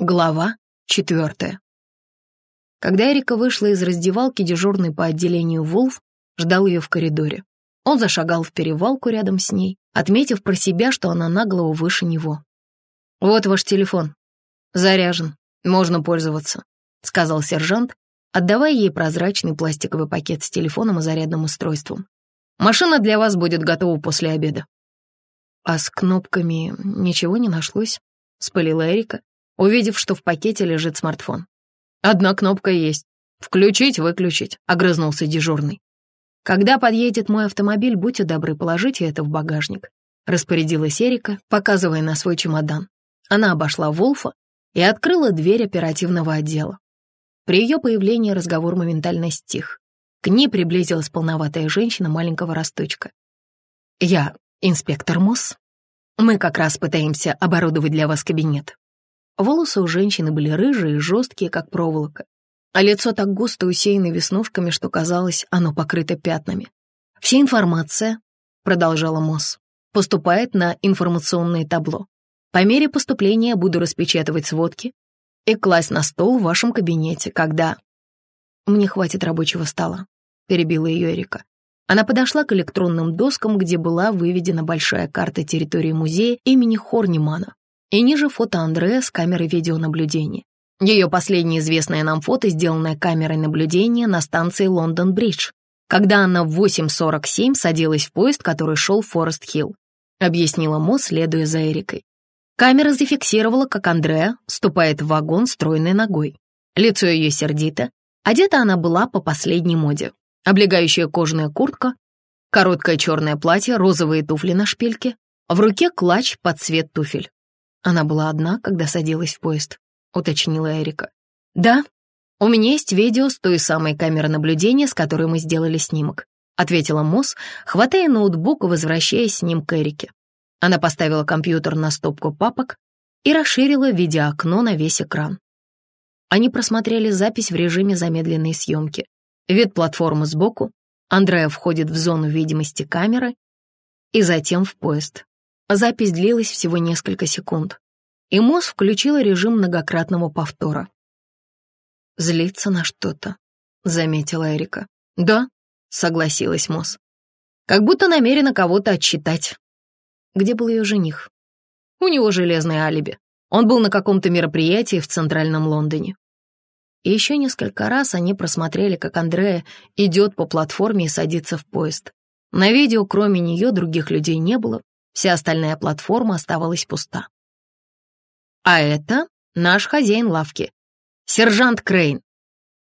Глава четвертая. Когда Эрика вышла из раздевалки, дежурный по отделению Волф ждал ее в коридоре. Он зашагал в перевалку рядом с ней, отметив про себя, что она на голову выше него. «Вот ваш телефон. Заряжен. Можно пользоваться», — сказал сержант, отдавая ей прозрачный пластиковый пакет с телефоном и зарядным устройством. «Машина для вас будет готова после обеда». «А с кнопками ничего не нашлось?» — спылила Эрика, увидев, что в пакете лежит смартфон. «Одна кнопка есть. Включить, выключить», — огрызнулся дежурный. «Когда подъедет мой автомобиль, будьте добры, положите это в багажник», — распорядилась Эрика, показывая на свой чемодан. Она обошла Волфа и открыла дверь оперативного отдела. При ее появлении разговор моментально стих. К ней приблизилась полноватая женщина маленького росточка. «Я инспектор Мосс. Мы как раз пытаемся оборудовать для вас кабинет. Волосы у женщины были рыжие и жесткие, как проволока, а лицо так густо усеяно веснушками, что казалось, оно покрыто пятнами. «Вся информация», — продолжала Мосс, — «поступает на информационное табло. По мере поступления буду распечатывать сводки и класть на стол в вашем кабинете, когда...» «Мне хватит рабочего стола», — перебила ее Эрика. Она подошла к электронным доскам, где была выведена большая карта территории музея имени Хорнимана и ниже фото Андрея с камерой видеонаблюдения. Ее последнее известное нам фото, сделанное камерой наблюдения на станции Лондон-Бридж, когда она в 8.47 садилась в поезд, который шел в Форест-Хилл, объяснила Мо, следуя за Эрикой. Камера зафиксировала, как Андреа ступает в вагон стройной ногой. Лицо ее сердито. Одета она была по последней моде. Облегающая кожаная куртка, короткое черное платье, розовые туфли на шпильке, в руке клатч под цвет туфель. Она была одна, когда садилась в поезд, уточнила Эрика. Да, у меня есть видео с той самой камеры наблюдения, с которой мы сделали снимок, ответила Мосс, хватая ноутбук и возвращаясь с ним к Эрике. Она поставила компьютер на стопку папок и расширила видеоокно на весь экран. Они просмотрели запись в режиме замедленной съемки. Вид платформы сбоку, Андреа входит в зону видимости камеры и затем в поезд. Запись длилась всего несколько секунд, и Мосс включила режим многократного повтора. «Злится на что-то», — заметила Эрика. «Да», — согласилась Мосс. «Как будто намерена кого-то отчитать». Где был ее жених? У него железное алиби. Он был на каком-то мероприятии в центральном Лондоне. И еще несколько раз они просмотрели, как Андрея идет по платформе и садится в поезд. На видео кроме нее других людей не было, Вся остальная платформа оставалась пуста. А это наш хозяин лавки, сержант Крейн.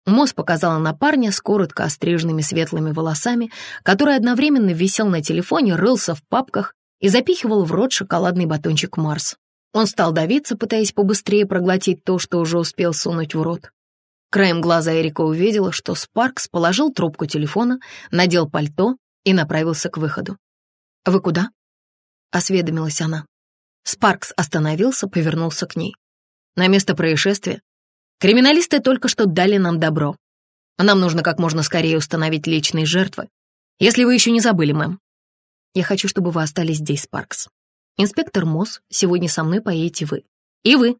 Мосс показала на парня с коротко остриженными светлыми волосами, который одновременно висел на телефоне, рылся в папках и запихивал в рот шоколадный батончик Марс. Он стал давиться, пытаясь побыстрее проглотить то, что уже успел сунуть в рот. Краем глаза Эрика увидела, что Спаркс положил трубку телефона, надел пальто и направился к выходу. «Вы куда?» — осведомилась она. Спаркс остановился, повернулся к ней. «На место происшествия. Криминалисты только что дали нам добро. Нам нужно как можно скорее установить личные жертвы. Если вы еще не забыли, мэм. Я хочу, чтобы вы остались здесь, Спаркс. Инспектор Мосс, сегодня со мной поедете вы. И вы.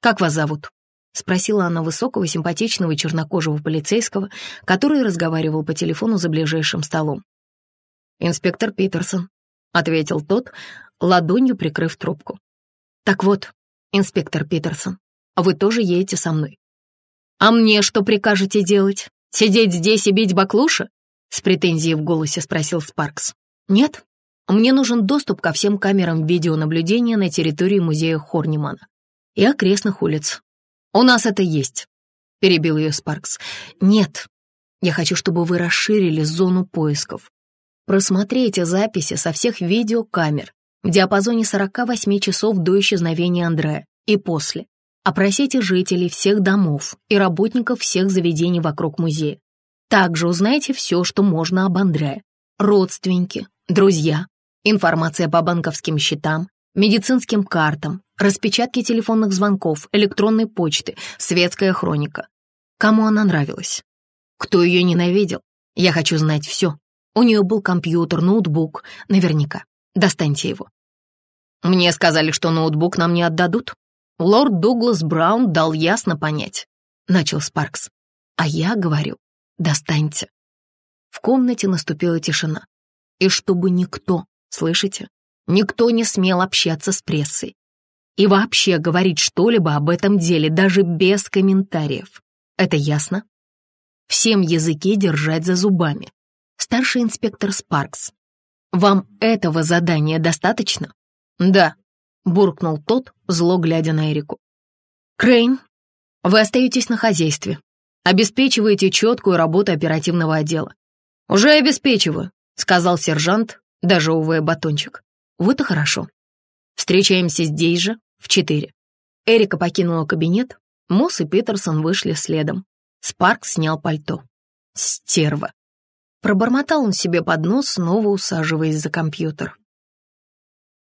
Как вас зовут?» — спросила она высокого, симпатичного чернокожего полицейского, который разговаривал по телефону за ближайшим столом. «Инспектор Питерсон», ответил тот, ладонью прикрыв трубку. «Так вот, инспектор Питерсон, вы тоже едете со мной». «А мне что прикажете делать? Сидеть здесь и бить баклуши?» С претензией в голосе спросил Спаркс. «Нет, мне нужен доступ ко всем камерам видеонаблюдения на территории музея Хорнимана и окрестных улиц. У нас это есть», — перебил ее Спаркс. «Нет, я хочу, чтобы вы расширили зону поисков. Просмотрите записи со всех видеокамер в диапазоне 48 часов до исчезновения Андрея и после. Опросите жителей всех домов и работников всех заведений вокруг музея. Также узнайте все, что можно об Андре. Родственники, друзья, информация по банковским счетам, медицинским картам, распечатки телефонных звонков, электронной почты, светская хроника. Кому она нравилась? Кто ее ненавидел? Я хочу знать все. У нее был компьютер, ноутбук, наверняка. Достаньте его. Мне сказали, что ноутбук нам не отдадут, Лорд Дуглас Браун дал ясно понять, начал Спаркс. А я говорю, достаньте. В комнате наступила тишина. И чтобы никто, слышите, никто не смел общаться с прессой. И вообще говорить что-либо об этом деле, даже без комментариев. Это ясно? Всем языки держать за зубами. Старший инспектор Спаркс. Вам этого задания достаточно? Да, буркнул тот, зло глядя на Эрику. Крейн, вы остаетесь на хозяйстве. Обеспечиваете четкую работу оперативного отдела. Уже обеспечиваю, сказал сержант, дожевывая батончик. Вот и хорошо. Встречаемся здесь же в четыре. Эрика покинула кабинет, Мосс и Питерсон вышли следом. Спарк снял пальто. Стерва. Пробормотал он себе под нос, снова усаживаясь за компьютер.